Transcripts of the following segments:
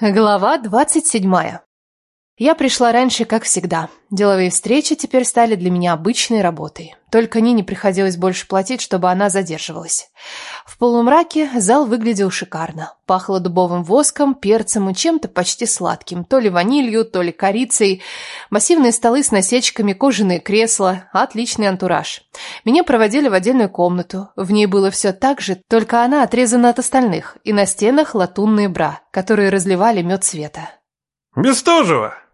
Глава двадцать седьмая. Я пришла раньше, как всегда. Деловые встречи теперь стали для меня обычной работой. Только Нине приходилось больше платить, чтобы она задерживалась. В полумраке зал выглядел шикарно. Пахло дубовым воском, перцем и чем-то почти сладким. То ли ванилью, то ли корицей. Массивные столы с насечками, кожаные кресла. Отличный антураж. Меня проводили в отдельную комнату. В ней было все так же, только она отрезана от остальных. И на стенах латунные бра, которые разливали мед цвета. «Бестужева!»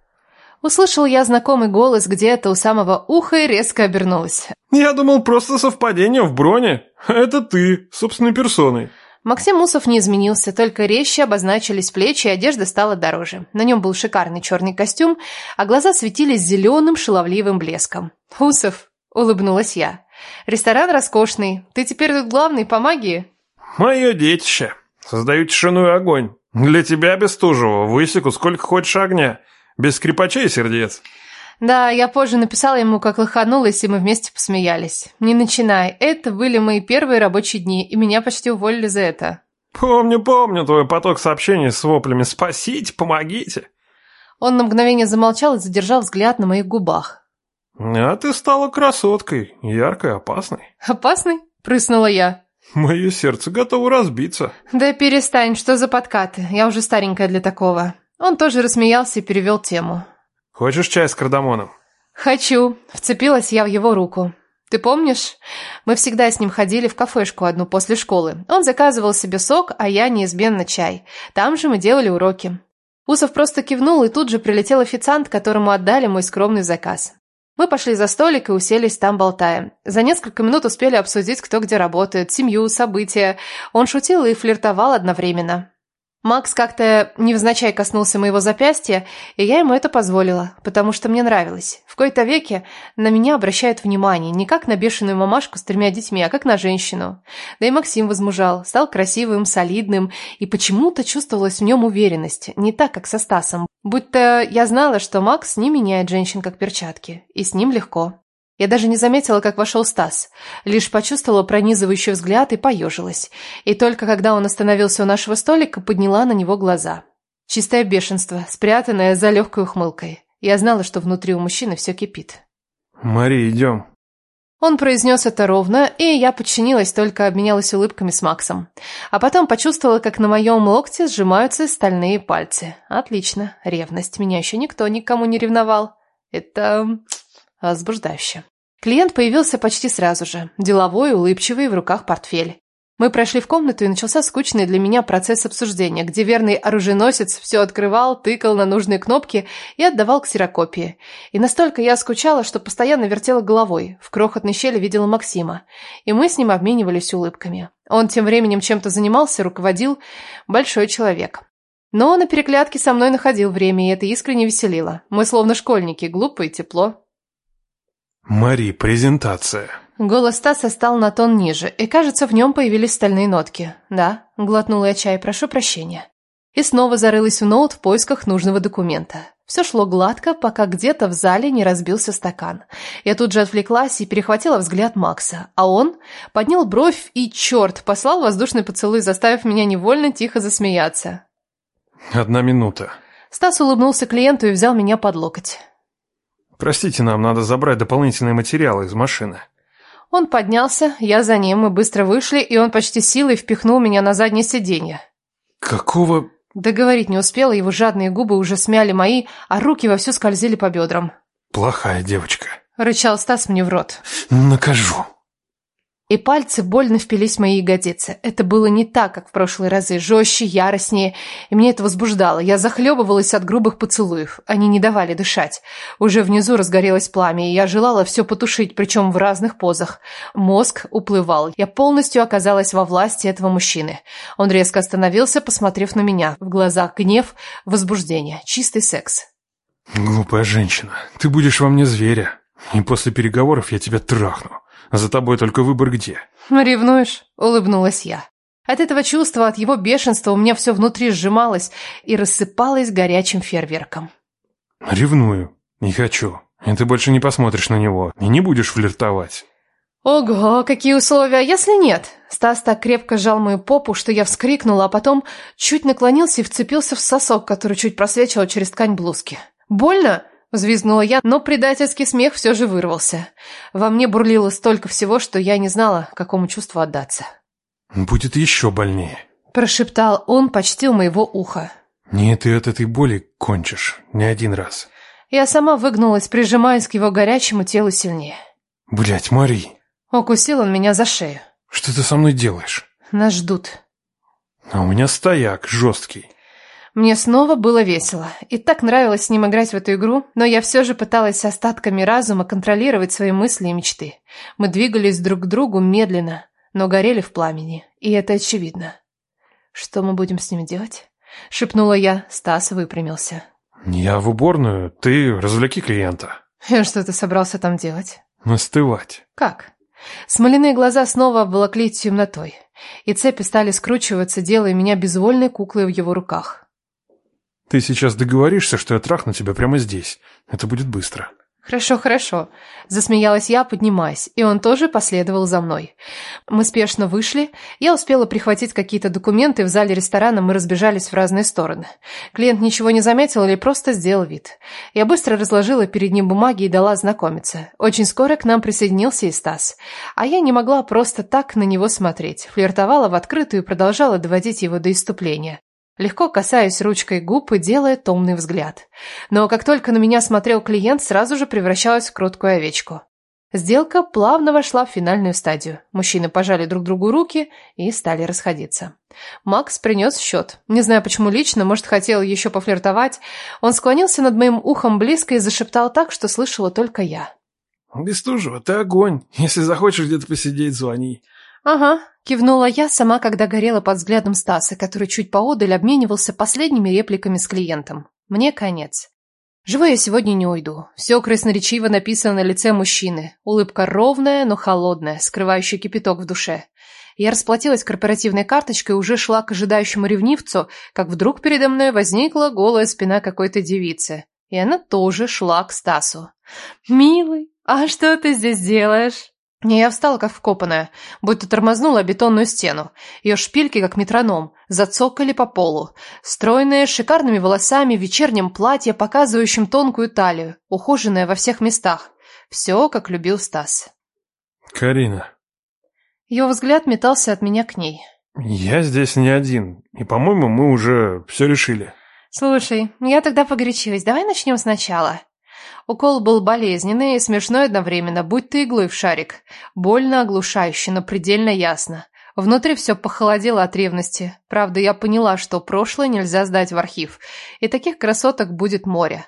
Услышал я знакомый голос где-то у самого уха и резко обернулась. «Я думал, просто совпадение в броне. Это ты, собственной персоной». Максим Усов не изменился, только резче обозначились плечи, и одежда стала дороже. На нем был шикарный черный костюм, а глаза светились зеленым шаловливым блеском. «Усов!» — улыбнулась я. «Ресторан роскошный. Ты теперь тут главный по магии?» «Мое детище. Создаю тишину и огонь. Для тебя, Бестужева, высеку сколько хочешь огня. Без скрипачей сердец. Да, я позже написала ему, как лоханулась, и мы вместе посмеялись. Не начинай. Это были мои первые рабочие дни, и меня почти уволили за это. Помню, помню твой поток сообщений с воплями «Спасите, помогите!» Он на мгновение замолчал и задержал взгляд на моих губах. «А ты стала красоткой, яркой, опасной». «Опасной?» – прыснула я. «Мое сердце готово разбиться». «Да перестань, что за подкаты? Я уже старенькая для такого». Он тоже рассмеялся и перевел тему. «Хочешь чай с кардамоном?» «Хочу», — вцепилась я в его руку. «Ты помнишь? Мы всегда с ним ходили в кафешку одну после школы. Он заказывал себе сок, а я неизменно чай. Там же мы делали уроки». Усов просто кивнул, и тут же прилетел официант, которому отдали мой скромный заказ. Мы пошли за столик и уселись там, болтая. За несколько минут успели обсудить, кто где работает, семью, события. Он шутил и флиртовал одновременно. Макс как-то невзначай коснулся моего запястья, и я ему это позволила, потому что мне нравилось. В кои-то веке на меня обращают внимание не как на бешеную мамашку с тремя детьми, а как на женщину. Да и Максим возмужал, стал красивым, солидным, и почему-то чувствовалась в нем уверенность, не так, как со Стасом. Будто я знала, что Макс не меняет женщин как перчатки, и с ним легко. Я даже не заметила, как вошел Стас. Лишь почувствовала пронизывающий взгляд и поежилась. И только когда он остановился у нашего столика, подняла на него глаза. Чистое бешенство, спрятанное за легкой ухмылкой. Я знала, что внутри у мужчины все кипит. «Мари, идем». Он произнес это ровно, и я подчинилась, только обменялась улыбками с Максом. А потом почувствовала, как на моем локте сжимаются стальные пальцы. Отлично, ревность. Меня еще никто никому не ревновал. Это возбуждающе. Клиент появился почти сразу же, деловой, улыбчивый, в руках портфель. Мы прошли в комнату, и начался скучный для меня процесс обсуждения, где верный оруженосец все открывал, тыкал на нужные кнопки и отдавал ксерокопии. И настолько я скучала, что постоянно вертела головой. В крохотной щели видела Максима. И мы с ним обменивались улыбками. Он тем временем чем-то занимался, руководил. Большой человек. Но на переклятке со мной находил время, и это искренне веселило. Мы словно школьники, глупо и тепло. «Мари, презентация». Голос Стаса стал на тон ниже, и, кажется, в нем появились стальные нотки. «Да», — глотнула я чай, прошу прощения. И снова зарылась в ноут в поисках нужного документа. Все шло гладко, пока где-то в зале не разбился стакан. Я тут же отвлеклась и перехватила взгляд Макса, а он поднял бровь и, черт, послал воздушный поцелуй, заставив меня невольно тихо засмеяться. «Одна минута». Стас улыбнулся клиенту и взял меня под локоть. «Простите, нам надо забрать дополнительные материалы из машины». Он поднялся, я за ним, мы быстро вышли, и он почти силой впихнул меня на заднее сиденье. «Какого...» Договорить не успела, его жадные губы уже смяли мои, а руки вовсю скользили по бедрам. «Плохая девочка», — рычал Стас мне в рот. «Накажу» и пальцы больно впились в мои ягодицы. Это было не так, как в прошлые разы, жестче, яростнее, и мне это возбуждало. Я захлебывалась от грубых поцелуев, они не давали дышать. Уже внизу разгорелось пламя, и я желала все потушить, причем в разных позах. Мозг уплывал. Я полностью оказалась во власти этого мужчины. Он резко остановился, посмотрев на меня. В глазах гнев, возбуждение, чистый секс. «Глупая женщина, ты будешь во мне зверя, и после переговоров я тебя трахну». За тобой только выбор где. Ревнуешь? Улыбнулась я. От этого чувства, от его бешенства у меня все внутри сжималось и рассыпалось горячим фейерверком. Ревную. Не хочу. И ты больше не посмотришь на него и не будешь флиртовать. Ого, какие условия, если нет? Стас так крепко сжал мою попу, что я вскрикнула, а потом чуть наклонился и вцепился в сосок, который чуть просвечивал через ткань блузки. Больно? Взвизгнула я, но предательский смех все же вырвался. Во мне бурлило столько всего, что я не знала, какому чувству отдаться. «Будет еще больнее», – прошептал он почти у моего уха. «Не ты от этой боли кончишь, не один раз». Я сама выгнулась, прижимаясь к его горячему телу сильнее. Блять, Мари!» Укусил он меня за шею. «Что ты со мной делаешь?» «Нас ждут». «А у меня стояк жесткий». Мне снова было весело. И так нравилось с ним играть в эту игру, но я все же пыталась с остатками разума контролировать свои мысли и мечты. Мы двигались друг к другу медленно, но горели в пламени, и это очевидно. «Что мы будем с ним делать?» — шепнула я. Стас выпрямился. «Я в уборную, ты развлеки клиента». «И что ты собрался там делать?» «Настывать». «Как?» Смоляные глаза снова обволокли темнотой, и цепи стали скручиваться, делая меня безвольной куклой в его руках. «Ты сейчас договоришься, что я трахну тебя прямо здесь. Это будет быстро». «Хорошо, хорошо», – засмеялась я, поднимаясь, и он тоже последовал за мной. Мы спешно вышли, я успела прихватить какие-то документы, в зале ресторана мы разбежались в разные стороны. Клиент ничего не заметил или просто сделал вид. Я быстро разложила перед ним бумаги и дала знакомиться. Очень скоро к нам присоединился и Стас. А я не могла просто так на него смотреть, флиртовала в открытую и продолжала доводить его до иступления легко касаясь ручкой губ и делая томный взгляд. Но как только на меня смотрел клиент, сразу же превращалась в кроткую овечку. Сделка плавно вошла в финальную стадию. Мужчины пожали друг другу руки и стали расходиться. Макс принес счет. Не знаю, почему лично, может, хотел еще пофлиртовать. Он склонился над моим ухом близко и зашептал так, что слышала только я. «Бестужева, ты огонь. Если захочешь где-то посидеть, звони». «Ага», – кивнула я, сама когда горела под взглядом Стаса, который чуть поодаль обменивался последними репликами с клиентом. «Мне конец». Живой я сегодня не уйду. Все красноречиво написано на лице мужчины. Улыбка ровная, но холодная, скрывающая кипяток в душе. Я расплатилась корпоративной карточкой и уже шла к ожидающему ревнивцу, как вдруг передо мной возникла голая спина какой-то девицы. И она тоже шла к Стасу. «Милый, а что ты здесь делаешь?» Я встала как вкопанная, будто тормознула бетонную стену. Ее шпильки, как метроном, зацокали по полу. Стройная, с шикарными волосами, в вечернем платье, показывающем тонкую талию, ухоженная во всех местах. Все, как любил Стас. «Карина». Его взгляд метался от меня к ней. «Я здесь не один, и, по-моему, мы уже все решили». «Слушай, я тогда погорячилась. Давай начнем сначала». Укол был болезненный и смешной одновременно, будь ты иглой в шарик. Больно оглушающе, но предельно ясно. Внутри все похолодело от ревности. Правда, я поняла, что прошлое нельзя сдать в архив, и таких красоток будет море.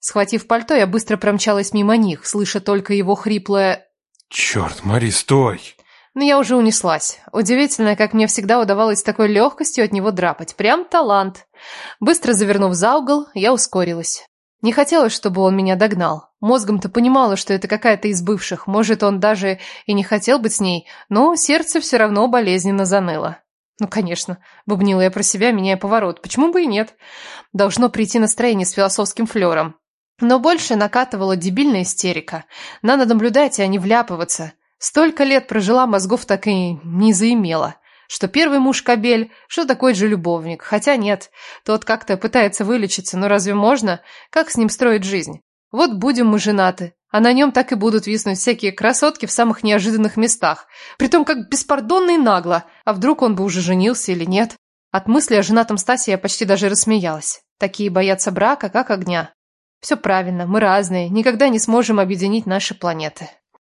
Схватив пальто, я быстро промчалась мимо них, слыша только его хриплое «Черт, Мари, стой!» Но я уже унеслась. Удивительно, как мне всегда удавалось с такой легкостью от него драпать. Прям талант. Быстро завернув за угол, я ускорилась. Не хотелось, чтобы он меня догнал. Мозгом-то понимала, что это какая-то из бывших. Может, он даже и не хотел быть с ней, но сердце все равно болезненно заныло. Ну, конечно, бубнила я про себя, меняя поворот. Почему бы и нет? Должно прийти настроение с философским флером. Но больше накатывала дебильная истерика. Надо наблюдать, а не вляпываться. Столько лет прожила, мозгов так и не заимела что первый муж кобель, что такой же любовник. Хотя нет, тот как-то пытается вылечиться, но разве можно? Как с ним строить жизнь? Вот будем мы женаты, а на нем так и будут виснуть всякие красотки в самых неожиданных местах. Притом как беспардонно и нагло. А вдруг он бы уже женился или нет? От мысли о женатом Стасе я почти даже рассмеялась. Такие боятся брака, как огня. Все правильно, мы разные, никогда не сможем объединить наши планеты.